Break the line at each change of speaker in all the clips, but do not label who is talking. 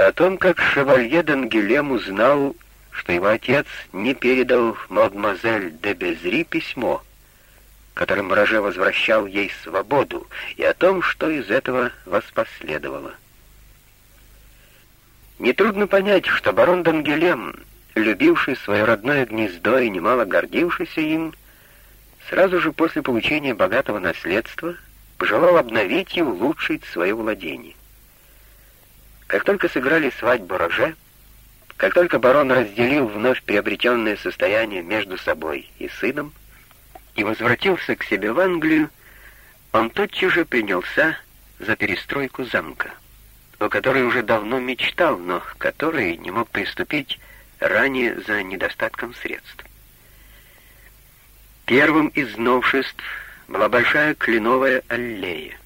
О том, как шевалье Дангелем узнал, что его отец не передал мадемуазель де Безри письмо, которым Роже возвращал ей свободу, и о том, что из этого воспоследовало. Нетрудно понять, что барон Дангелем, любивший свое родное гнездо и немало гордившийся им, сразу же после получения богатого наследства пожелал обновить и улучшить свое владение. Как только сыграли свадьбу Роже, как только барон разделил вновь приобретенное состояние между собой и сыном и возвратился к себе в Англию, он тотчас же принялся за перестройку замка, о которой уже давно мечтал, но к которой не мог приступить ранее за недостатком средств. Первым из новшеств была большая кленовая аллея.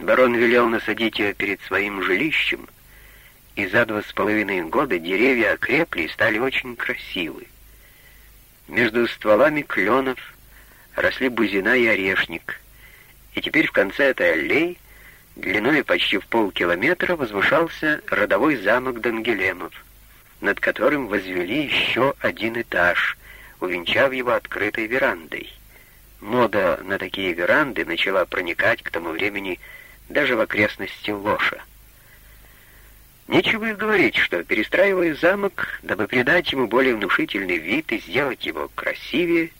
Барон велел насадить ее перед своим жилищем, и за два с половиной года деревья окрепли и стали очень красивы. Между стволами кленов росли бузина и орешник, и теперь в конце этой аллеи, длиной почти в полкилометра, возвышался родовой замок Дангелемов, над которым возвели еще один этаж, увенчав его открытой верандой. Мода на такие веранды начала проникать к тому времени даже в окрестности Лоша. Нечего и говорить, что, перестраивая замок, дабы придать ему более внушительный вид и сделать его красивее,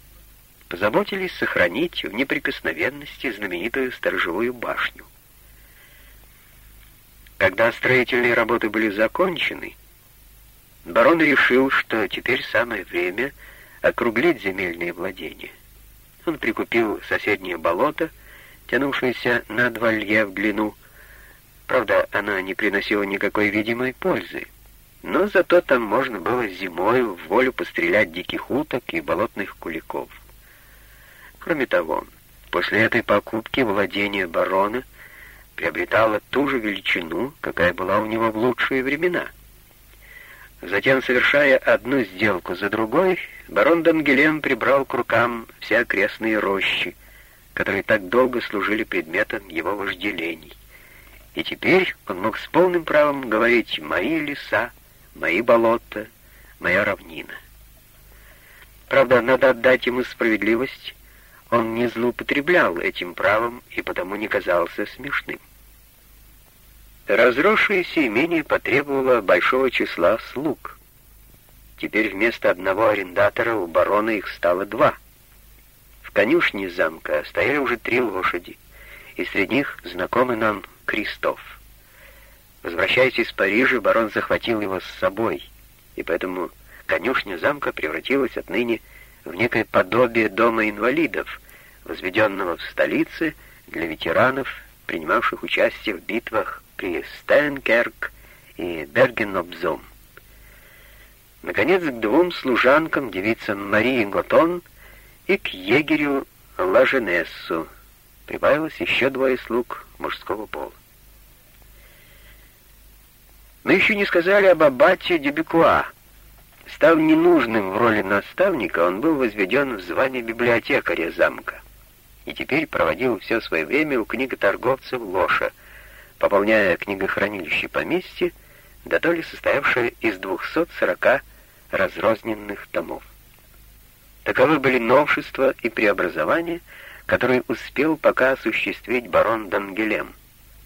позаботились сохранить в неприкосновенности знаменитую сторожевую башню. Когда строительные работы были закончены, барон решил, что теперь самое время округлить земельные владения. Он прикупил соседнее болото, тянувшееся на два лье в длину. Правда, она не приносила никакой видимой пользы, но зато там можно было зимой в волю пострелять диких уток и болотных куликов. Кроме того, после этой покупки владение барона приобретало ту же величину, какая была у него в лучшие времена. Затем, совершая одну сделку за другой, барон Дангелем прибрал к рукам все окрестные рощи, которые так долго служили предметом его вожделений. И теперь он мог с полным правом говорить «мои леса, мои болота, моя равнина». Правда, надо отдать ему справедливость, он не злоупотреблял этим правом и потому не казался смешным. Разросшееся имение потребовало большого числа слуг. Теперь вместо одного арендатора у барона их стало два — в конюшне замка стояли уже три лошади, и среди них знакомый нам Кристоф. Возвращаясь из Парижа, барон захватил его с собой, и поэтому конюшня замка превратилась отныне в некое подобие дома инвалидов, возведенного в столице для ветеранов, принимавших участие в битвах при Стенкерк и Бергенобзом. Наконец, к двум служанкам, девицам Марии Готон и к егерю Лаженессу прибавилось еще двое слуг мужского пола. Мы еще не сказали об аббате Дебекуа. Став ненужным в роли наставника, он был возведен в звание библиотекаря замка и теперь проводил все свое время у книготорговцев Лоша, пополняя книгохранилище поместья, да то ли состоявшее из 240 разрозненных томов. Таковы были новшества и преобразования, которые успел пока осуществить барон Дангелем.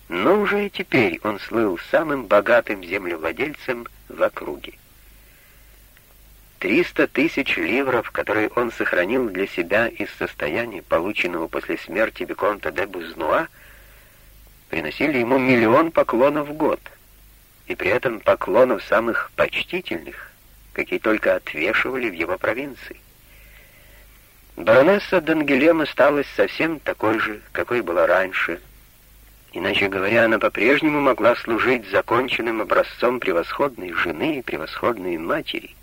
Но уже и теперь он слыл самым богатым землевладельцем в округе. Триста тысяч ливров, которые он сохранил для себя из состояния, полученного после смерти Виконта де Бузнуа, приносили ему миллион поклонов в год, и при этом поклонов самых почтительных, какие только отвешивали в его провинции. Баронесса Дангелем осталась совсем такой же, какой была раньше. Иначе говоря, она по-прежнему могла служить законченным образцом превосходной жены и превосходной матери.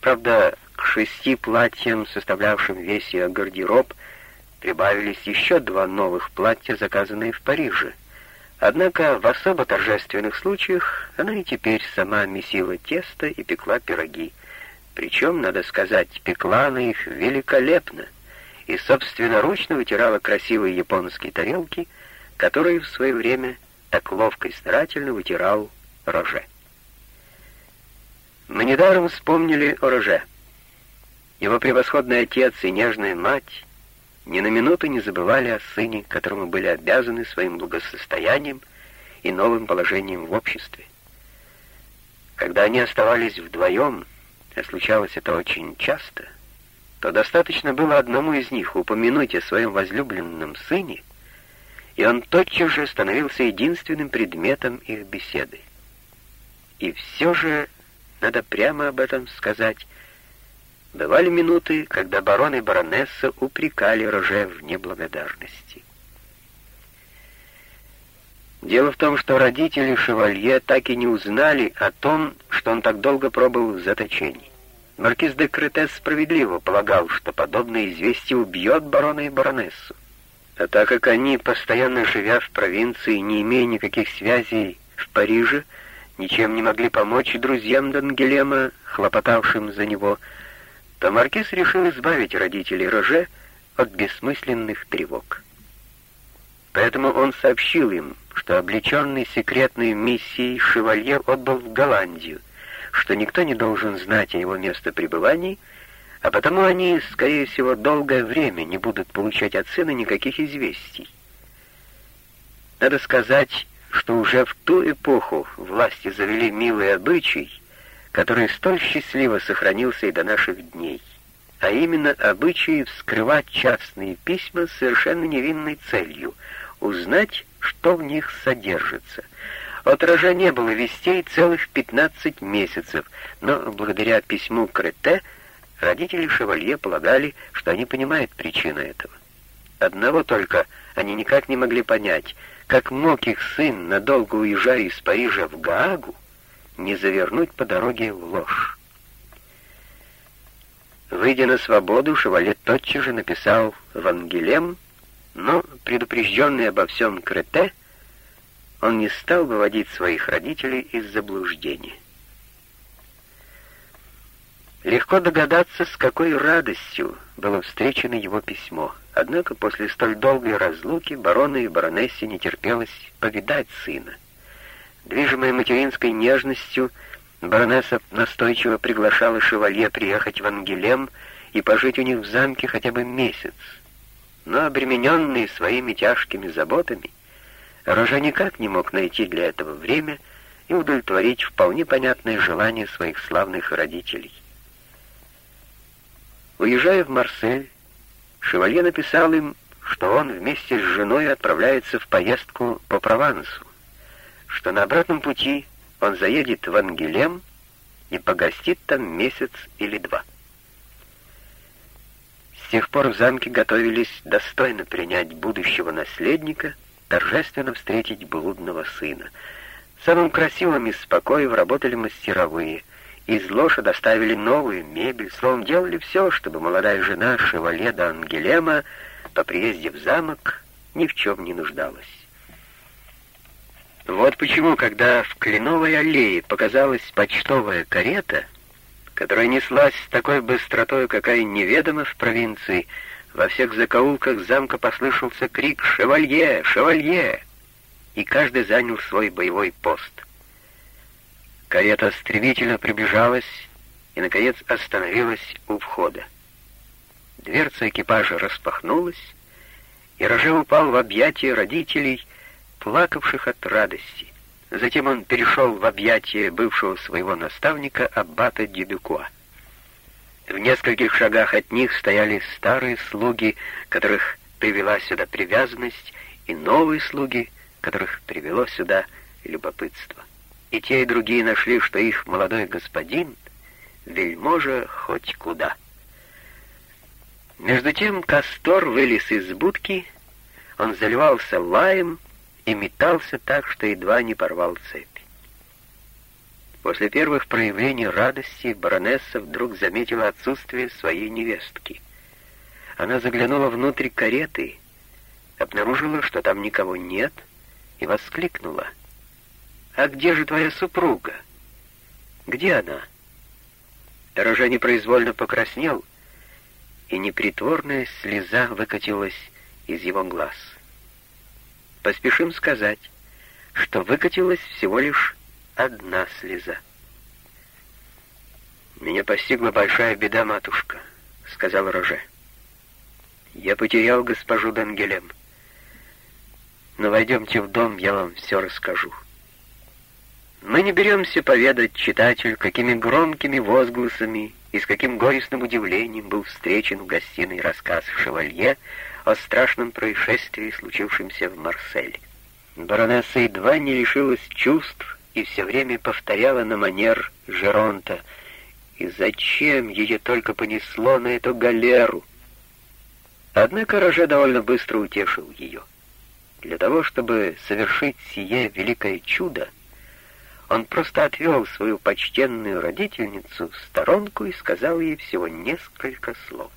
Правда, к шести платьям, составлявшим весь ее гардероб, прибавились еще два новых платья, заказанные в Париже. Однако в особо торжественных случаях она и теперь сама месила тесто и пекла пироги. Причем, надо сказать, пекла она их великолепно и собственноручно вытирала красивые японские тарелки, которые в свое время так ловко и старательно вытирал Роже. Мы недаром вспомнили о Роже. Его превосходный отец и нежная мать ни на минуту не забывали о сыне, которому были обязаны своим благосостоянием и новым положением в обществе. Когда они оставались вдвоем, а случалось это очень часто, то достаточно было одному из них упомянуть о своем возлюбленном сыне, и он тотчас же становился единственным предметом их беседы. И все же, надо прямо об этом сказать, Бывали минуты, когда барон и баронесса упрекали Роже в неблагодарности. Дело в том, что родители шевалье так и не узнали о том, что он так долго пробыл в заточении. Маркиз де Кретес справедливо полагал, что подобное известие убьет барона и баронессу. А так как они, постоянно живя в провинции, не имея никаких связей в Париже, ничем не могли помочь друзьям Дангелема, хлопотавшим за него, то маркиз решил избавить родителей Роже от бессмысленных тревог. Поэтому он сообщил им, что облеченный секретной миссией шевалье отбыл в Голландию, что никто не должен знать о его местопребывании, а потому они, скорее всего, долгое время не будут получать от сына никаких известий. Надо сказать, что уже в ту эпоху власти завели милый обычай, который столь счастливо сохранился и до наших дней, а именно обычай вскрывать частные письма с совершенно невинной целью — узнать, что в них содержится. От не было вестей целых 15 месяцев, но благодаря письму Крете родители Шевалье полагали, что они понимают причину этого. Одного только они никак не могли понять, как мог их сын, надолго уезжая из Парижа в Гаагу, не завернуть по дороге в ложь. Выйдя на свободу, Шевале тотчас же написал «Вангелем», но, предупрежденный обо всем Крете, он не стал выводить своих родителей из заблуждения. Легко догадаться, с какой радостью было встречено его письмо. Однако после столь долгой разлуки барону и баронессе не терпелось повидать сына. Движимая материнской нежностью, баронесса настойчиво приглашала шевалье приехать в Ангелем и пожить у них в замке хотя бы месяц. Но обремененный своими тяжкими заботами, Рожа никак не мог найти для этого время и удовлетворить вполне понятное желание своих славных родителей. Уезжая в Марсель, Шевалье написал им, что он вместе с женой отправляется в поездку по Провансу что на обратном пути он заедет в Ангелем и погостит там месяц или два. С тех пор в замке готовились достойно принять будущего наследника, торжественно встретить блудного сына. Самым красивым из спокоев работали мастеровые. Из ложа доставили новую мебель, словом, делали все, чтобы молодая жена Шевале до Ангелема по приезде в замок ни в чем не нуждалась. Вот почему, когда в Кленовой аллее показалась почтовая карета, которая неслась с такой быстротой, какая неведома в провинции, во всех закоулках замка послышался крик «Шевалье! Шевалье!» и каждый занял свой боевой пост. Карета стремительно приближалась и, наконец, остановилась у входа. Дверца экипажа распахнулась, и Роже упал в объятия родителей, плакавших от радости. Затем он перешел в объятия бывшего своего наставника Аббата Дебюкуа. В нескольких шагах от них стояли старые слуги, которых привела сюда привязанность, и новые слуги, которых привело сюда любопытство. И те, и другие нашли, что их молодой господин — вельможа хоть куда. Между тем Кастор вылез из будки, он заливался лаем, и метался так, что едва не порвал цепи. После первых проявлений радости баронесса вдруг заметила отсутствие своей невестки. Она заглянула внутрь кареты, обнаружила, что там никого нет, и воскликнула. «А где же твоя супруга? Где она?» Роже непроизвольно покраснел, и непритворная слеза выкатилась из его глаз. Поспешим сказать, что выкатилась всего лишь одна слеза. «Меня постигла большая беда, матушка», — сказал Роже. «Я потерял госпожу Дангелем. Но войдемте в дом, я вам все расскажу». Мы не беремся поведать читателю, какими громкими возгласами и с каким горестным удивлением был встречен в гостиной рассказ Шевалье о страшном происшествии, случившемся в Марселе. Баронесса едва не лишилась чувств и все время повторяла на манер Жеронта «И зачем ее только понесло на эту галеру?» Однако Роже довольно быстро утешил ее. Для того, чтобы совершить сие великое чудо, он просто отвел свою почтенную родительницу в сторонку и сказал ей всего несколько слов.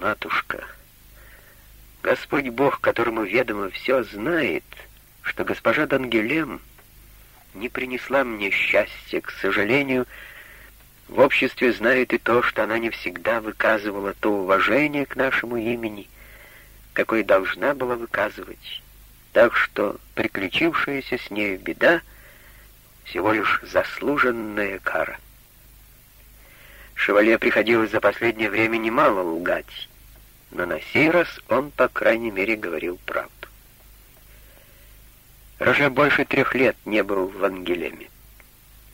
«Матушка, Господь Бог, которому ведомо все, знает, что госпожа Дангелем не принесла мне счастья. К сожалению, в обществе знает и то, что она не всегда выказывала то уважение к нашему имени, какое должна была выказывать» так что приключившаяся с нею беда всего лишь заслуженная кара. Шевале приходилось за последнее время немало лгать, но на сей раз он, по крайней мере, говорил правду. Роже больше трех лет не был в Ангелеме.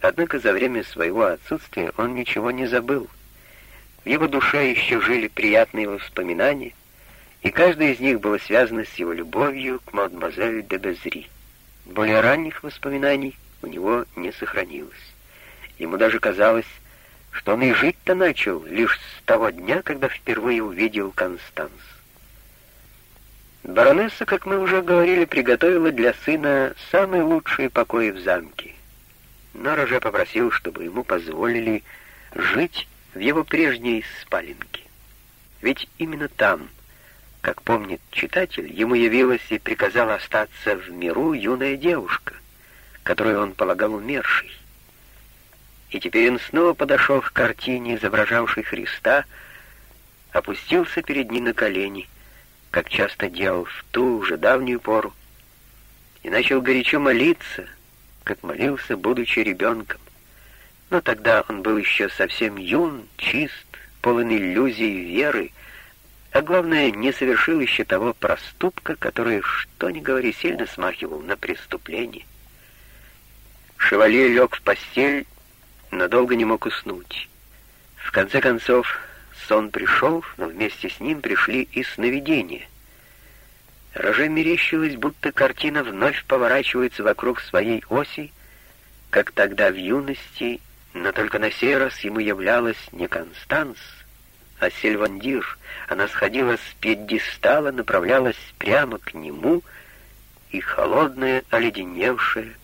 Однако за время своего отсутствия он ничего не забыл. В его душе еще жили приятные воспоминания, и каждое из них было связано с его любовью к мадемуазель де Безри. Более ранних воспоминаний у него не сохранилось. Ему даже казалось, что он и жить-то начал лишь с того дня, когда впервые увидел Констанс. Баронесса, как мы уже говорили, приготовила для сына самые лучшие покои в замке. Но Роже попросил, чтобы ему позволили жить в его прежней спаленке. Ведь именно там, как помнит читатель, ему явилась и приказала остаться в миру юная девушка, которую он полагал умершей. И теперь он снова подошел к картине, изображавшей Христа, опустился перед ним на колени, как часто делал в ту уже давнюю пору, и начал горячо молиться, как молился, будучи ребенком. Но тогда он был еще совсем юн, чист, полон иллюзий веры, а главное, не совершил еще того проступка, который, что ни говори, сильно смахивал на преступление. Шевалье лег в постель, но долго не мог уснуть. В конце концов, сон пришел, но вместе с ним пришли и сновидения. Роже мерещилось, будто картина вновь поворачивается вокруг своей оси, как тогда в юности, но только на сей раз ему являлась не Констанс, а Сильвандир. Она сходила с пьедестала, направлялась прямо к нему, и холодная, оледеневшая,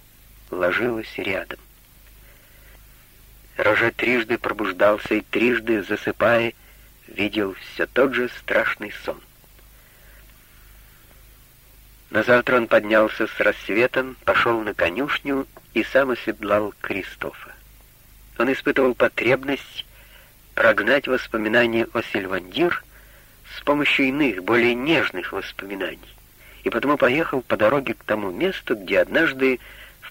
ложилась рядом. Роже трижды пробуждался и трижды, засыпая, видел все тот же страшный сон. На завтра он поднялся с рассветом, пошел на конюшню и сам оседлал Кристофа. Он испытывал потребность прогнать воспоминания о Сильвандир с помощью иных, более нежных воспоминаний, и потому поехал по дороге к тому месту, где однажды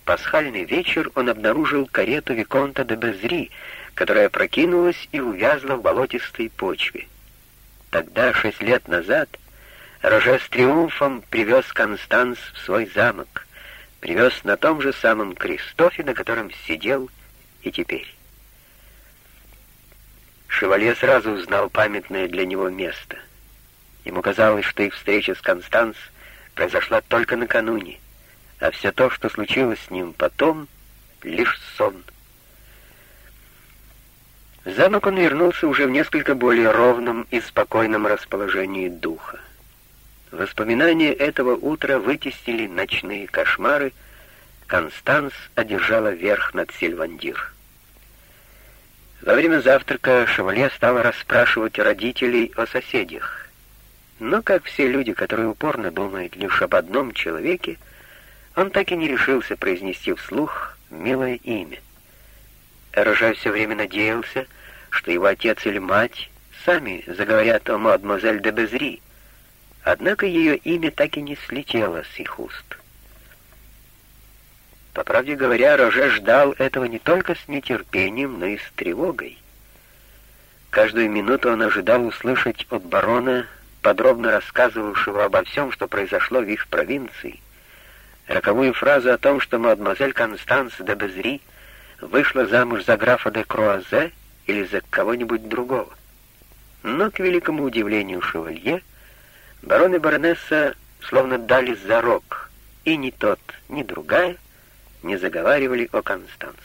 пасхальный вечер он обнаружил карету Виконта де Безри, которая прокинулась и увязла в болотистой почве. Тогда, шесть лет назад, Роже с триумфом привез Констанс в свой замок, привез на том же самом Кристофе, на котором сидел и теперь. Шевалье сразу узнал памятное для него место. Ему казалось, что их встреча с Констанс произошла только накануне а все то, что случилось с ним потом, лишь сон. Замок он вернулся уже в несколько более ровном и спокойном расположении духа. Воспоминания этого утра вытеснили ночные кошмары, Констанс одержала верх над Сильвандир. Во время завтрака Шевалье стала расспрашивать родителей о соседях. Но, как все люди, которые упорно думают лишь об одном человеке, он так и не решился произнести вслух милое имя. Рожа все время надеялся, что его отец или мать сами заговорят о мадемуазель де Безри, однако ее имя так и не слетело с их уст. По правде говоря, Роже ждал этого не только с нетерпением, но и с тревогой. Каждую минуту он ожидал услышать от барона, подробно рассказывавшего обо всем, что произошло в их провинции, роковую фразу о том, что мадемуазель Констанс де Безри вышла замуж за графа де Круазе или за кого-нибудь другого. Но, к великому удивлению шевалье, барон и баронесса словно дали зарок, и ни тот, ни другая не заговаривали о Констанс.